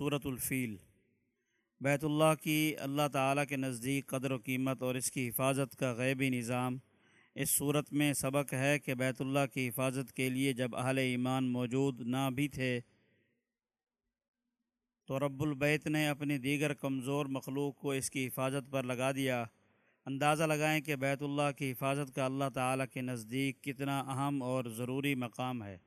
صورت الفیل۔ بیت اللہ کی اللہ تعالیٰ کے نزدیک قدر و قیمت اور اس کی حفاظت کا غیبی نظام۔ اس صورت میں سبق ہے کہ بیت اللہ کی حفاظت کے لیے جب اہل ایمان موجود نہ بھی تھے، تو رب البیت نے اپنی دیگر کمزور مخلوق کو اس کی حفاظت پر لگا دیا۔ اندازہ لگائیں کہ بیت اللہ کی حفاظت کا اللہ تعالیٰ کے نزدیک کتنا اہم اور ضروری مقام ہے۔